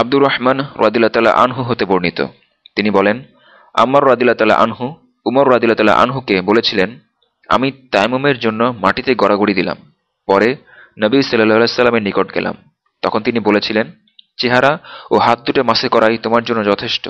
আব্দুর রহমান রাদিল্লা আনহু হতে বর্ণিত। তিনি বলেন আম্মার রাদিল্লা আনহু, উমর রাদিল্লা আনহুকে বলেছিলেন, আমি তাইমুমের জন্য মাটিতে গড়াগড়ি দিলাম। পরে নবী সাল্লাহ সাল্লামের নিকট গেলাম। তখন তিনি বলেছিলেন, চেহারা ও হাত দুটো মাসে করাই তোমার জন্য যথেষ্ট।